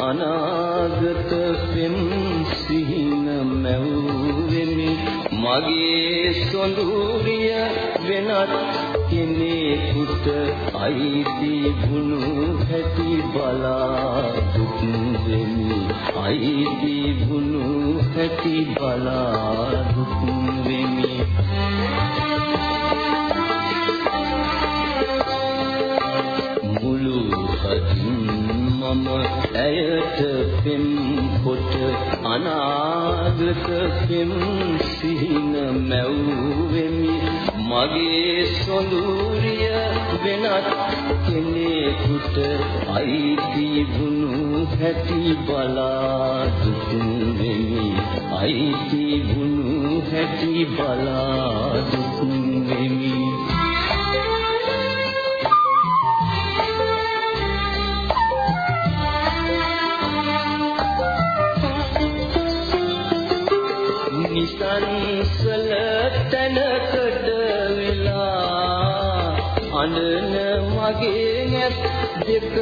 අනාගත පෙම් සිහින මැව්වෙමි. මගේ සොඳුරිය වෙනත් කෙනෙකුට අයිති වුණු හැටි බලා දුක් වෙමි අයිති වුණු හැටි බලා දුක් වෙමි මම ඇයට පෙම් කොට අනාගත පෙම් සිහින මැව්වෙමි. මගේ සොඳුරිය වෙනත් කෙනෙකුට අයිති වුණු හැටි බලා දුක් වෙමි අයිති වුණු හැටි බලා දුක් වෙමි නිසංසල තැනකට වෙලා අඬන මගේ නැත් දෙක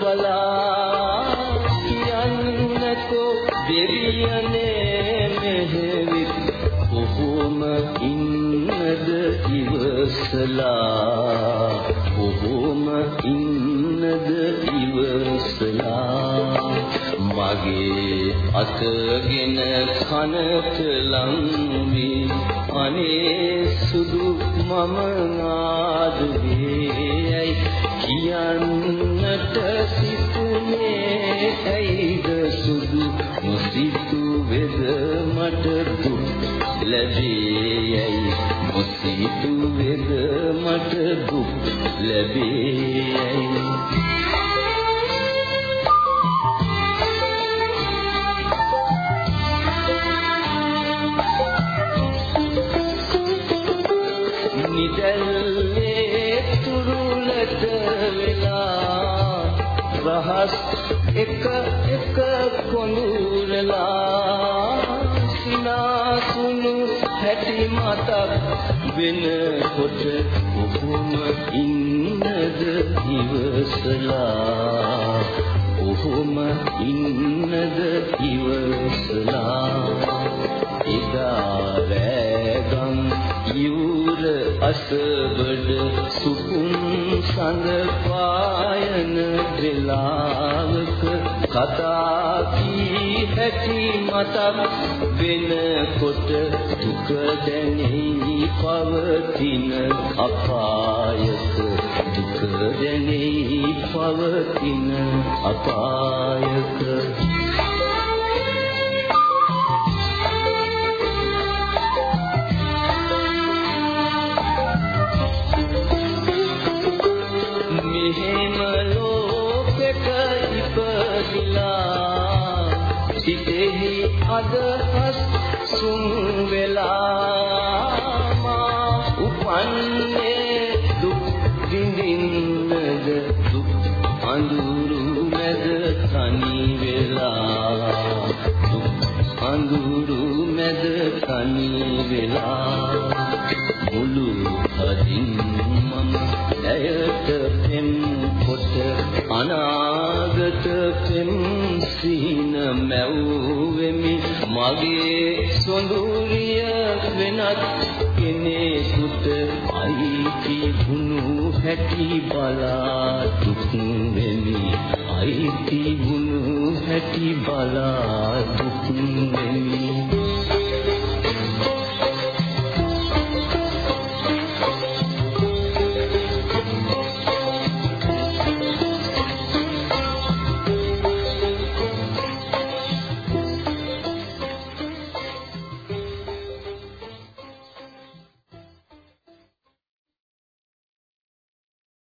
බලා කියන්නකෝ දෙවියනේ මෙහෙවිත් කොහොම ඉන්නද ඉවසලා කොහොම ඉන්නද ඉවසලා මගේ අතගෙන කනට ලංවි අනේ සුදු මම නාදුවේයි කියන්නට සිතුනේ ඇයිද සුදු නොසිතු වෙද මට දුක් ලැබේයි නොසිතු වෙද මට දුක් ලැබේයි නිදල්ලේ තුරුලට වෙලා රහස් එක එක කොඳුරලා සිනාසුණු හැටි මතක් වෙනකොට කොහොම ඉන්නද ඉවසලා කොහොම ඉන්නද ඉවසලා එදා රැගම් යූර අසබඩ සුකුම් සඳ පායන දෙලාවක කතා කී හැටි මතක් වෙනකොට දුක දැනෙයි පවතින අපායක දුක දැනෙයි පවතින අපායක ඉපදිලා සිතෙහි අදහස් සුන් වෙලා මා උපන්නේ දුක් විඳින්නද දුක් අඳුරු මැද තනි වෙලා දුක් අඳුරු මැද තනි වෙලා මුළු හදින් මම ඇයට පෙම් කොට අනාගත පෙම් සිහින මැව්වෙමි. මගේ සොඳුරිය වෙනත් කෙනෙකුට අයිති වුණු හැටි බලා දුක් වෙමි. අයිති වුණු හැටි බලා දුක් වෙමි.